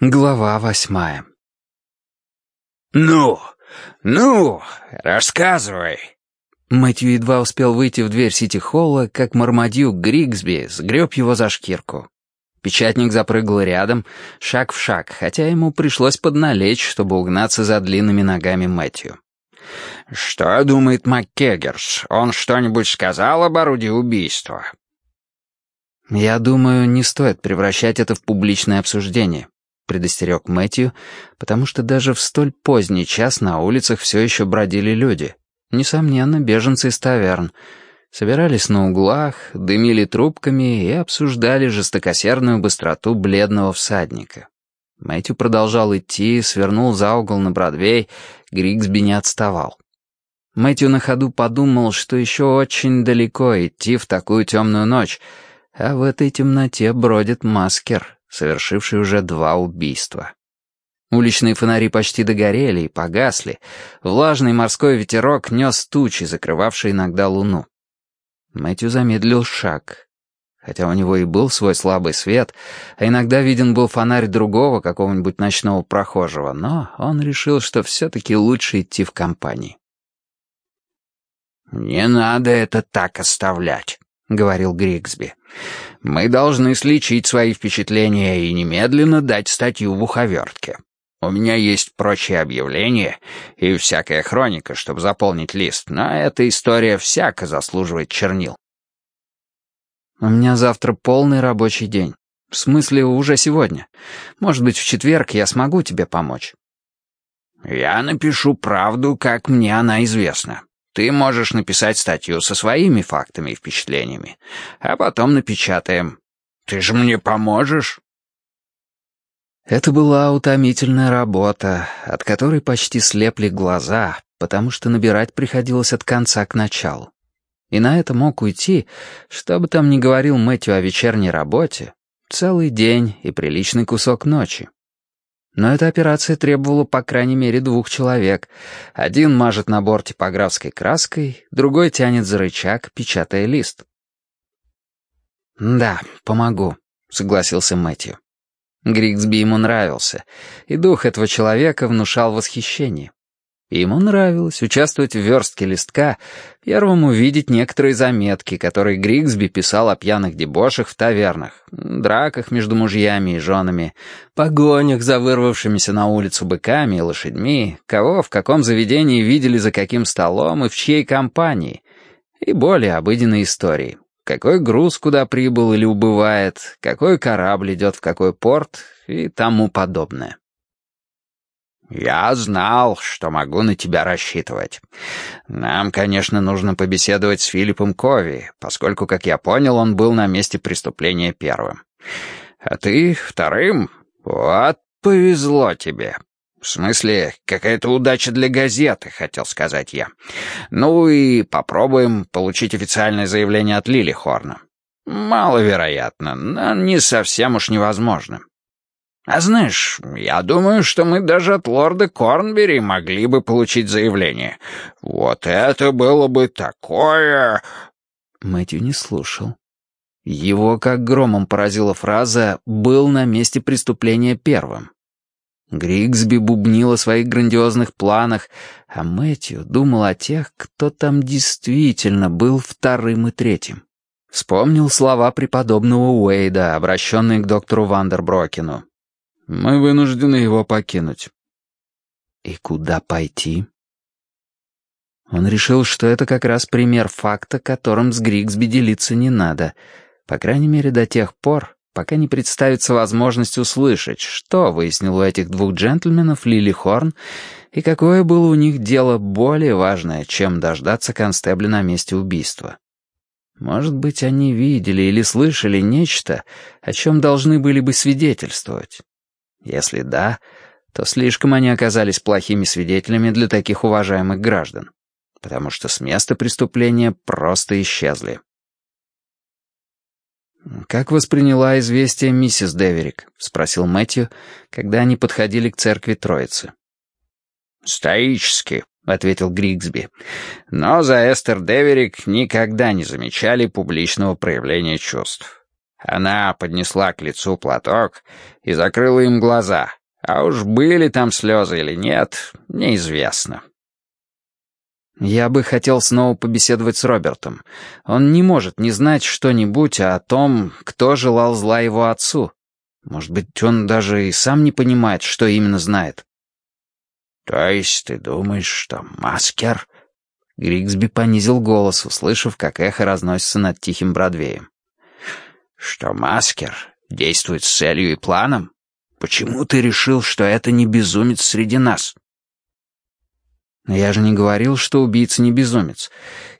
Глава восьмая «Ну, ну, рассказывай!» Мэтью едва успел выйти в дверь Сити-Холла, как Мармадью Григсби сгреб его за шкирку. Печатник запрыгал рядом, шаг в шаг, хотя ему пришлось подналечь, чтобы угнаться за длинными ногами Мэтью. «Что думает МакКеггерс? Он что-нибудь сказал об орудии убийства?» «Я думаю, не стоит превращать это в публичное обсуждение», предостерег Мэтью, потому что даже в столь поздний час на улицах все еще бродили люди. Несомненно, беженцы из таверн. Собирались на углах, дымили трубками и обсуждали жестокосердную быстроту бледного всадника. Мэтью продолжал идти, свернул за угол на Бродвей, Григсби не отставал. Мэтью на ходу подумал, что еще очень далеко идти в такую темную ночь, а в этой темноте бродит маскер — совершивший уже два убийства. Уличные фонари почти догорели и погасли. Влажный морской ветерок нес тучи, закрывавшие иногда луну. Мэтью замедлил шаг. Хотя у него и был свой слабый свет, а иногда виден был фонарь другого какого-нибудь ночного прохожего, но он решил, что все-таки лучше идти в компании. «Не надо это так оставлять», — говорил Григсби. Мы должны сличить свои впечатления и немедленно дать статью в уховертке. У меня есть прочие объявления и всякая хроника, чтобы заполнить лист, но эта история всяко заслуживает чернил. У меня завтра полный рабочий день. В смысле, уже сегодня. Может быть, в четверг я смогу тебе помочь. Я напишу правду, как мне она известна. Ты можешь написать статью со своими фактами и впечатлениями, а потом напечатаем. Ты же мне поможешь?» Это была утомительная работа, от которой почти слепли глаза, потому что набирать приходилось от конца к началу. И на это мог уйти, что бы там ни говорил Мэтью о вечерней работе, целый день и приличный кусок ночи. Но эта операция требовала по крайней мере двух человек. Один мажет на борт типографской краской, другой тянет за рычаг, печатая лист. «Да, помогу», — согласился Мэтью. Григсби ему нравился, и дух этого человека внушал восхищение. Ему нравилось участвовать в верстке листка, первым увидеть некоторые заметки, которые Григсби писал о пьяных дебошах в тавернах, драках между мужьями и женами, погонях за вырвавшимися на улицу быками и лошадьми, кого в каком заведении видели за каким столом и в чьей компании, и более обыденные истории. Какой груз куда прибыл или убывает, какой корабль идет в какой порт и тому подобное. «Я знал, что могу на тебя рассчитывать. Нам, конечно, нужно побеседовать с Филиппом Кови, поскольку, как я понял, он был на месте преступления первым. А ты вторым? Вот повезло тебе. В смысле, какая-то удача для газеты, хотел сказать я. Ну и попробуем получить официальное заявление от Лили Хорна. Маловероятно, но не совсем уж невозможно. А знаешь, я думаю, что мы даже от лорда Корнбери могли бы получить заявление. Вот это было бы такое...» Мэтью не слушал. Его как громом поразила фраза «был на месте преступления первым». Григсби бубнил о своих грандиозных планах, а Мэтью думал о тех, кто там действительно был вторым и третьим. Вспомнил слова преподобного Уэйда, обращенные к доктору Вандерброкину. Мы вынуждены его покинуть. И куда пойти? Он решил, что это как раз пример факта, которым с Григсби делиться не надо. По крайней мере, до тех пор, пока не представится возможность услышать, что выяснил у этих двух джентльменов Лили Хорн и какое было у них дело более важное, чем дождаться констебля на месте убийства. Может быть, они видели или слышали нечто, о чем должны были бы свидетельствовать. Если да, то слишком они оказались плохими свидетелями для таких уважаемых граждан, потому что с места преступления просто исчезли. «Как восприняла известие миссис Деверик?» — спросил Мэтью, когда они подходили к церкви Троицы. «Стоически», — ответил Григсби. «Но за Эстер Деверик никогда не замечали публичного проявления чувств. Она поднесла к лицу платок и закрыла им глаза, а уж были там слезы или нет, неизвестно. Я бы хотел снова побеседовать с Робертом. Он не может не знать что-нибудь о том, кто желал зла его отцу. Может быть, он даже и сам не понимает, что именно знает. «То есть ты думаешь, что Маскер...» Григсби понизил голос, услышав, как эхо разносится над тихим Бродвеем. «Что Маскер действует с целью и планом? Почему ты решил, что это не безумец среди нас?» Но я же не говорил, что убийца не безумец.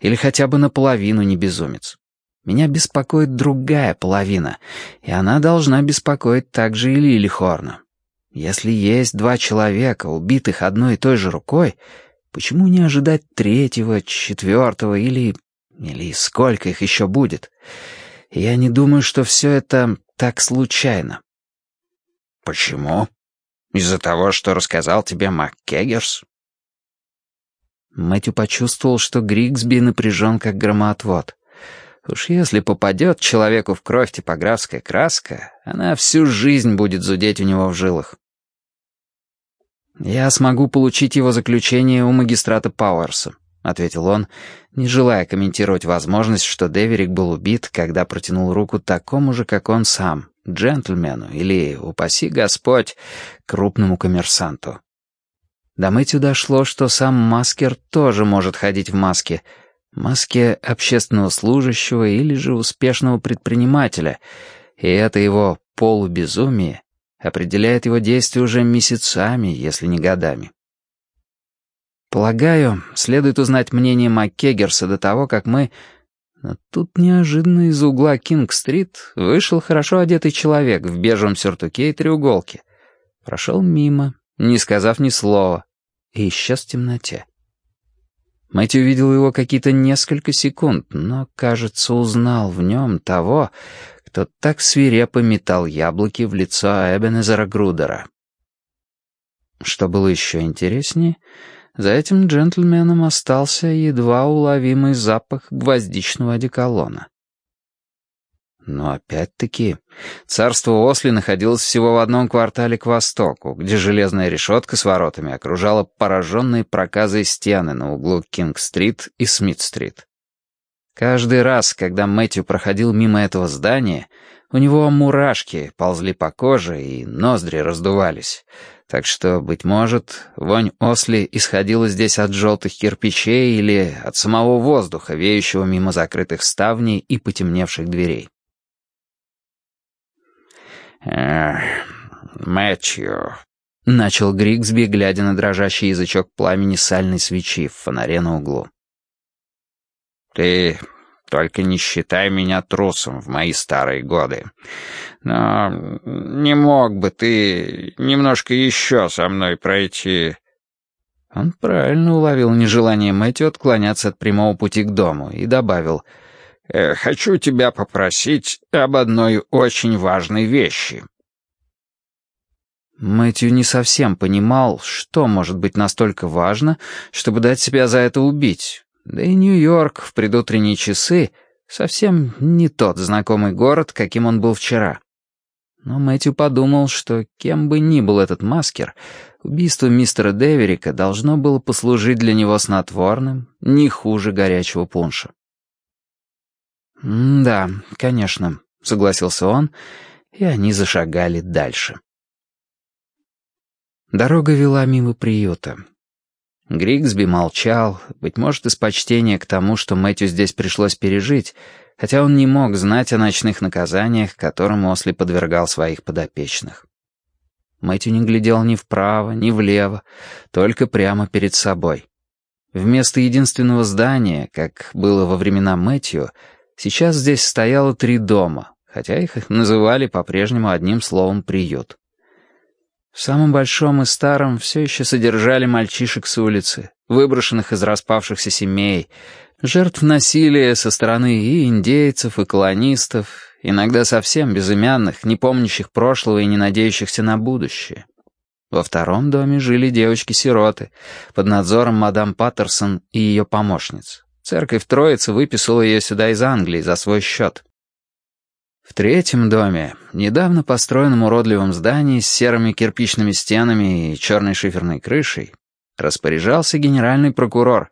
Или хотя бы наполовину не безумец. Меня беспокоит другая половина, и она должна беспокоить также и Лили Хорна. Если есть два человека, убитых одной и той же рукой, почему не ожидать третьего, четвертого или... или сколько их еще будет? Я не думаю, что все это так случайно. Почему? Из-за того, что рассказал тебе МакКеггерс? Мэтью почувствовал, что Григсби напряжен, как громоотвод. Уж если попадет человеку в кровь типографская краска, она всю жизнь будет зудеть у него в жилах. «Я смогу получить его заключение у магистрата Пауэрса», — ответил он, не желая комментировать возможность, что Деверик был убит, когда протянул руку такому же, как он сам, джентльмену или, упаси Господь, крупному коммерсанту. До Мэтью дошло, что сам Маскер тоже может ходить в маске. Маске общественного служащего или же успешного предпринимателя. И это его полубезумие определяет его действия уже месяцами, если не годами. Полагаю, следует узнать мнение МакКеггерса до того, как мы... Но тут неожиданно из угла Кинг-стрит вышел хорошо одетый человек в бежевом сюртуке и треуголке. Прошел мимо, не сказав ни слова, и исчез в темноте. Мэтью видел его какие-то несколько секунд, но, кажется, узнал в нем того, кто так свирепо метал яблоки в лицо Эбенезера Грудера. Что было еще интереснее, за этим джентльменом остался едва уловимый запах гвоздичного одеколона. Но опять-таки, царство Осли находилось всего в одном квартале к востоку, где железная решетка с воротами окружала пораженные проказой стены на углу Кинг-стрит и Смит-стрит. Каждый раз, когда Мэтью проходил мимо этого здания, у него мурашки ползли по коже и ноздри раздувались. Так что, быть может, вонь Осли исходила здесь от желтых кирпичей или от самого воздуха, веющего мимо закрытых ставней и потемневших дверей. «Эх, Мэтью», — начал Григсби, глядя на дрожащий язычок пламени сальной свечи в фонаре на углу. «Ты только не считай меня трусом в мои старые годы. Но не мог бы ты немножко еще со мной пройти...» Он правильно уловил нежелание Мэтью отклоняться от прямого пути к дому и добавил — Э, «Хочу тебя попросить об одной очень важной вещи». Мэтью не совсем понимал, что может быть настолько важно, чтобы дать себя за это убить. Да и Нью-Йорк в предутренние часы совсем не тот знакомый город, каким он был вчера. Но Мэтью подумал, что кем бы ни был этот маскер, убийство мистера Деверика должно было послужить для него снотворным, не хуже горячего пунша. «Да, конечно», — согласился он, и они зашагали дальше. Дорога вела мимо приюта. Григсби молчал, быть может, из почтения к тому, что Мэтью здесь пришлось пережить, хотя он не мог знать о ночных наказаниях, которым Осли подвергал своих подопечных. Мэтью не глядел ни вправо, ни влево, только прямо перед собой. Вместо единственного здания, как было во времена Мэтью, Сейчас здесь стояло три дома, хотя их называли по-прежнему одним словом «приют». В самом большом и старом все еще содержали мальчишек с улицы, выброшенных из распавшихся семей, жертв насилия со стороны и индейцев, и колонистов, иногда совсем безымянных, не помнящих прошлого и не надеющихся на будущее. Во втором доме жили девочки-сироты под надзором мадам Паттерсон и ее помощниц. Церковь Троицы выписала ее сюда из Англии за свой счет. В третьем доме, недавно построенном уродливом здании с серыми кирпичными стенами и черной шиферной крышей, распоряжался генеральный прокурор.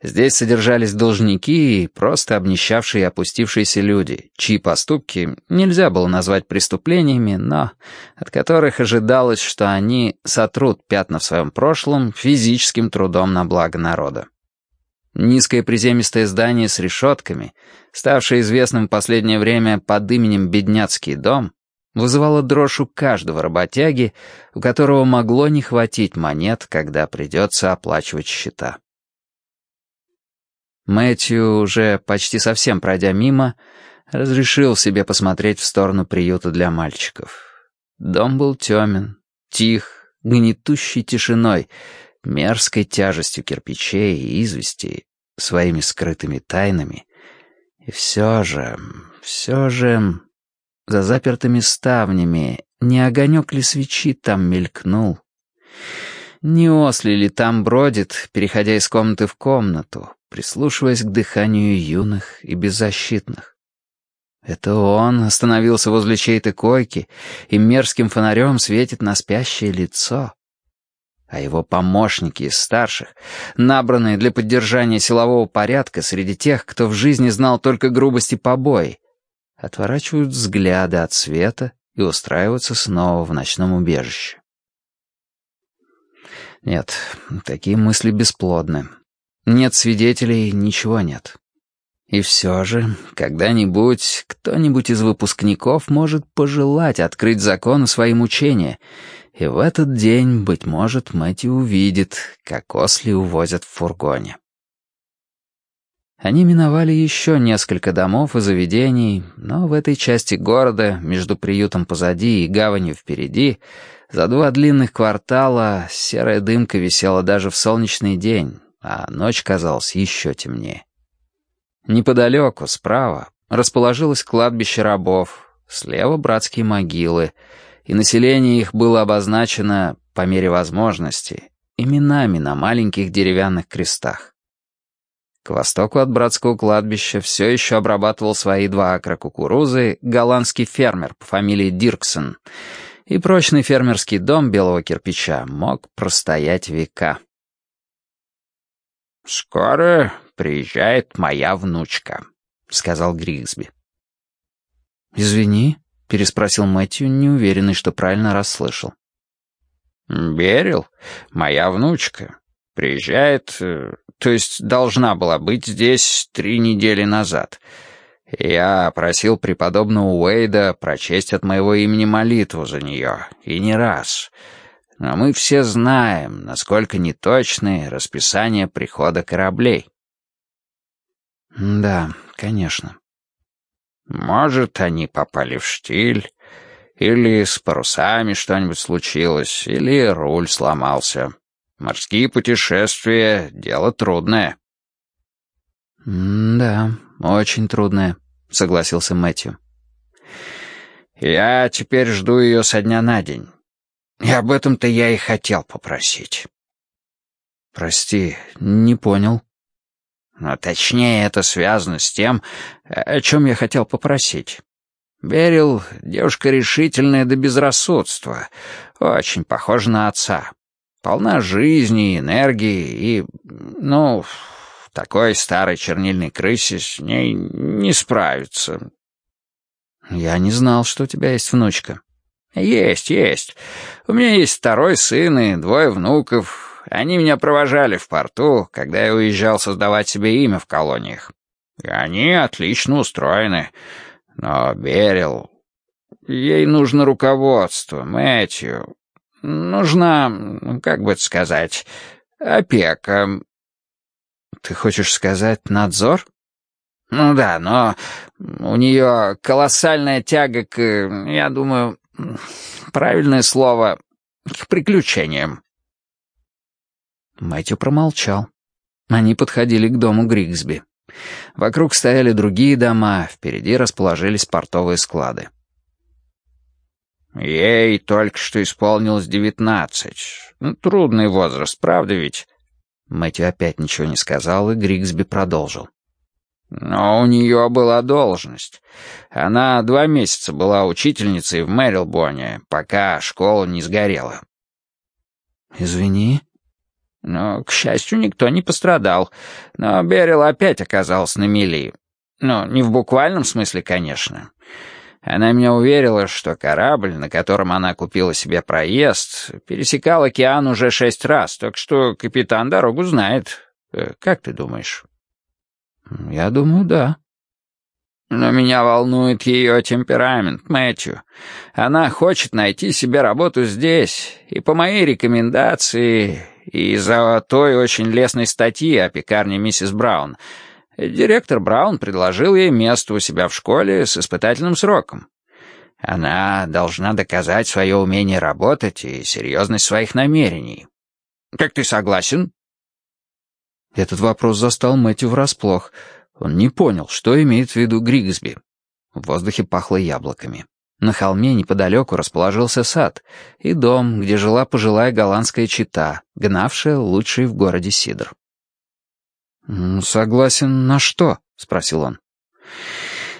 Здесь содержались должники и просто обнищавшие и опустившиеся люди, чьи поступки нельзя было назвать преступлениями, но от которых ожидалось, что они сотрут пятна в своем прошлом физическим трудом на благо народа. Низкое приземистое здание с решетками, ставшее известным в последнее время под именем «Бедняцкий дом», вызывало дрожь у каждого работяги, у которого могло не хватить монет, когда придется оплачивать счета. Мэтью, уже почти совсем пройдя мимо, разрешил себе посмотреть в сторону приюта для мальчиков. Дом был темен, тих, гнетущей тишиной, мерзкой тяжестью кирпичей и извести, своими скрытыми тайнами. И все же, все же, за запертыми ставнями не огонек ли свечи там мелькнул? Не осли ли там бродит, переходя из комнаты в комнату, прислушиваясь к дыханию юных и беззащитных? Это он остановился возле чьей-то койки и мерзким фонарем светит на спящее лицо а его помощники из старших, набранные для поддержания силового порядка среди тех, кто в жизни знал только грубости побои, отворачивают взгляды от света и устраиваются снова в ночном убежище. Нет, такие мысли бесплодны. Нет свидетелей, ничего нет. И все же, когда-нибудь кто-нибудь из выпускников может пожелать открыть законы свои мучения — и в этот день, быть может, Мэтью увидит, как осли увозят в фургоне. Они миновали еще несколько домов и заведений, но в этой части города, между приютом позади и гаванью впереди, за два длинных квартала серая дымка висела даже в солнечный день, а ночь казалась еще темнее. Неподалеку, справа, расположилось кладбище рабов, слева братские могилы — и население их было обозначено, по мере возможности, именами на маленьких деревянных крестах. К востоку от братского кладбища все еще обрабатывал свои два акра кукурузы голландский фермер по фамилии Дирксон, и прочный фермерский дом белого кирпича мог простоять века. «Скоро приезжает моя внучка», — сказал Григсби. «Извини», — переспросил Мэтью, неуверенный, что правильно расслышал. «Берил, моя внучка, приезжает, э, то есть должна была быть здесь три недели назад. Я просил преподобного Уэйда прочесть от моего имени молитву за нее, и не раз. Но мы все знаем, насколько неточны расписания прихода кораблей». «Да, конечно». Может, они попали в штиль, или с парусами что-нибудь случилось, или руль сломался. Морские путешествия — дело трудное». «Да, очень трудное», — согласился Мэтью. «Я теперь жду ее со дня на день. И об этом-то я и хотел попросить». «Прости, не понял». Но точнее это связано с тем, о чем я хотел попросить. Берил — девушка решительная до безрассудства, очень похожа на отца. Полна жизни, энергии и, ну, такой старой чернильной крысе с ней не справиться. Я не знал, что у тебя есть внучка. Есть, есть. У меня есть второй сын и двое внуков, они меня провожали в порту, когда я уезжал создавать себе имя в колониях. И они отлично устроены. Но Берил... Ей нужно руководство, Мэтью. Нужна, как бы это сказать, опека. Ты хочешь сказать надзор? Ну да, но у нее колоссальная тяга к, я думаю, правильное слово, к приключениям. Мэтью промолчал. Они подходили к дому Григсби. Вокруг стояли другие дома, впереди расположились портовые склады. «Ей только что исполнилось девятнадцать. Ну, трудный возраст, правда ведь?» Мэтью опять ничего не сказал, и Григсби продолжил. Но у нее была должность. Она два месяца была учительницей в Мэрилбоне, пока школа не сгорела. «Извини». Но, к счастью, никто не пострадал. Но Берил опять оказался на мели. Ну, не в буквальном смысле, конечно. Она меня уверила, что корабль, на котором она купила себе проезд, пересекал океан уже шесть раз, так что капитан дорогу знает. Э, как ты думаешь? Я думаю, да. Но меня волнует ее темперамент, Мэтью. Она хочет найти себе работу здесь, и по моей рекомендации, и из-за той очень лестной статьи о пекарне миссис Браун — Директор Браун предложил ей место у себя в школе с испытательным сроком. Она должна доказать свое умение работать и серьезность своих намерений. Как ты согласен?» Этот вопрос застал Мэтью врасплох. Он не понял, что имеет в виду Григсби. В воздухе пахло яблоками. На холме неподалеку расположился сад и дом, где жила пожилая голландская чита, гнавшая лучший в городе сидр. «Согласен на что?» — спросил он.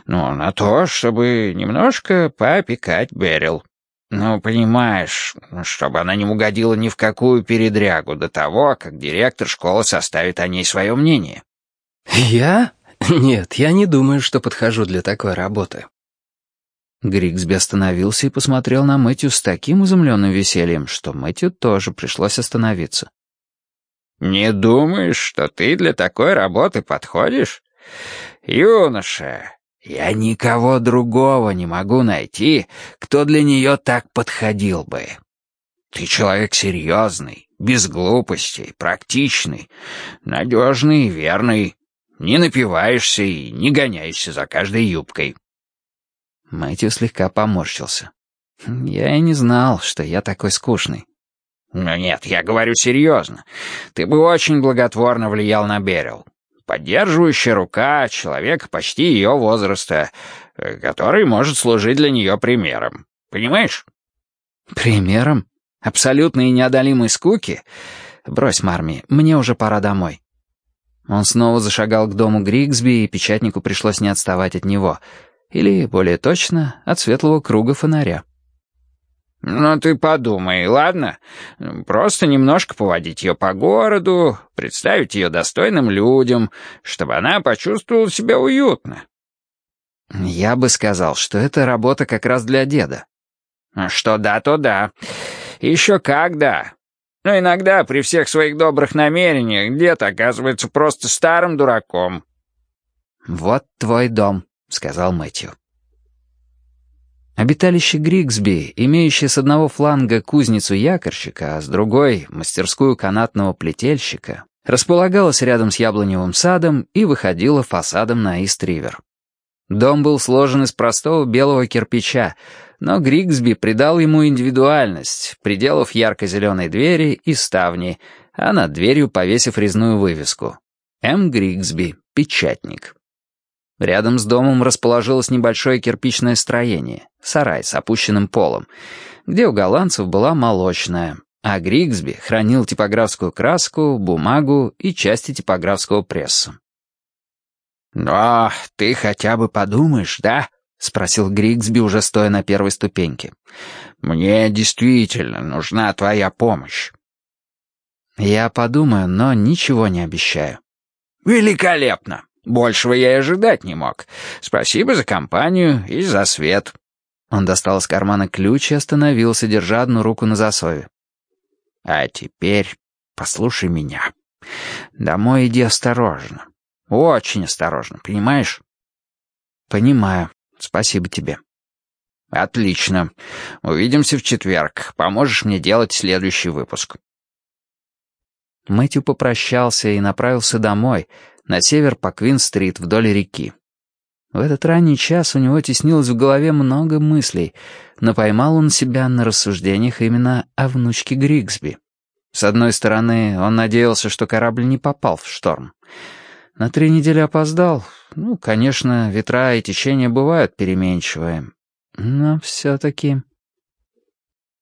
«Ну, на то, чтобы немножко поопекать Берил. Ну, понимаешь, чтобы она не угодила ни в какую передрягу до того, как директор школы составит о ней свое мнение». «Я? Нет, я не думаю, что подхожу для такой работы». Григсби остановился и посмотрел на Мэтью с таким изумленным весельем, что Мэтью тоже пришлось остановиться. «Не думаешь, что ты для такой работы подходишь? Юноша, я никого другого не могу найти, кто для нее так подходил бы. Ты человек серьезный, без глупостей, практичный, надежный и верный. Не напиваешься и не гоняешься за каждой юбкой». Мэтью слегка поморщился. «Я и не знал, что я такой скучный». Но нет, я говорю серьезно. Ты бы очень благотворно влиял на Берил. Поддерживающая рука человека почти ее возраста, э, который может служить для нее примером. Понимаешь? Примером? Абсолютной и неодолимой скуки? Брось, Марми, мне уже пора домой. Он снова зашагал к дому Григсби, и печатнику пришлось не отставать от него. Или, более точно, от светлого круга фонаря. «Ну ты подумай, ладно? Просто немножко поводить ее по городу, представить ее достойным людям, чтобы она почувствовала себя уютно». «Я бы сказал, что это работа как раз для деда». «Что да, то да. Еще как да. Но иногда при всех своих добрых намерениях дед оказывается просто старым дураком». «Вот твой дом», — сказал Мэтью. Обиталище Григсби, имеющее с одного фланга кузницу якорщика, а с другой — мастерскую канатного плетельщика, располагалось рядом с яблоневым садом и выходило фасадом на Ист-Ривер. Дом был сложен из простого белого кирпича, но Григсби придал ему индивидуальность, приделав ярко-зеленой двери и ставни, а над дверью повесив резную вывеску. «М. Григсби, печатник». Рядом с домом расположилось небольшое кирпичное строение, сарай с опущенным полом, где у голландцев была молочная, а Григсби хранил типографскую краску, бумагу и части типографского пресса. «Но ты хотя бы подумаешь, да?» — спросил Григсби, уже стоя на первой ступеньке. «Мне действительно нужна твоя помощь». «Я подумаю, но ничего не обещаю». «Великолепно! Большего я и ожидать не мог. Спасибо за компанию и за свет». Он достал из кармана ключ и остановился, держа одну руку на засове. «А теперь послушай меня. Домой иди осторожно. Очень осторожно, понимаешь?» «Понимаю. Спасибо тебе». «Отлично. Увидимся в четверг. Поможешь мне делать следующий выпуск». Мэтью попрощался и направился домой, на север по Квин-стрит вдоль реки. В этот ранний час у него теснилось в голове много мыслей, но поймал он себя на рассуждениях именно о внучке Григсби. С одной стороны, он надеялся, что корабль не попал в шторм. На три недели опоздал. Ну, конечно, ветра и течения бывают переменчивые. Но все-таки...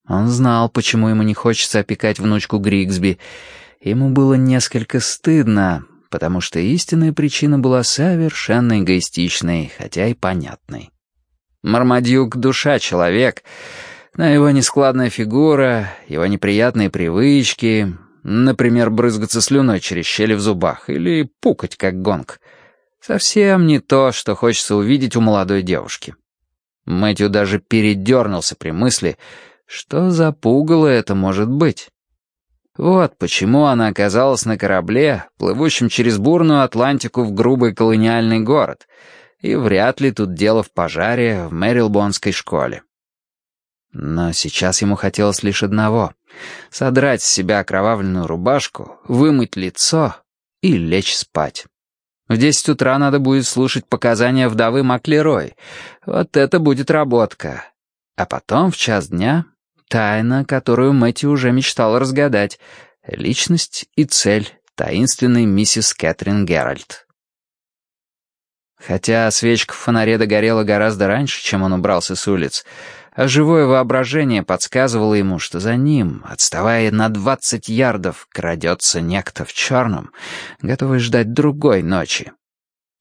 Он знал, почему ему не хочется опекать внучку Григсби. Ему было несколько стыдно, потому что истинная причина была совершенно эгоистичной, хотя и понятной. Мармадюк — душа человек, но его нескладная фигура, его неприятные привычки, например, брызгаться слюной через щели в зубах или пукать, как гонг, совсем не то, что хочется увидеть у молодой девушки. Мэтью даже передернулся при мысли, что за пугало это может быть. Вот почему она оказалась на корабле, плывущем через бурную Атлантику в грубый колониальный город, и вряд ли тут дело в пожаре в Мэрилбонской школе. Но сейчас ему хотелось лишь одного — содрать с себя окровавленную рубашку, вымыть лицо и лечь спать. В десять утра надо будет слушать показания вдовы Маклерой. Вот это будет работка. А потом в час дня Тайна, которую Мэтью уже мечтал разгадать. Личность и цель таинственной миссис Кэтрин Геральт. Хотя свечка в фонаре догорела гораздо раньше, чем он убрался с улиц, а живое воображение подсказывало ему, что за ним, отставая на двадцать ярдов, крадется некто в черном, готовый ждать другой ночи.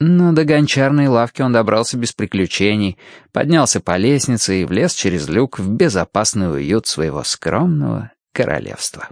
Но до гончарной лавки он добрался без приключений, поднялся по лестнице и влез через люк в безопасный уют своего скромного королевства.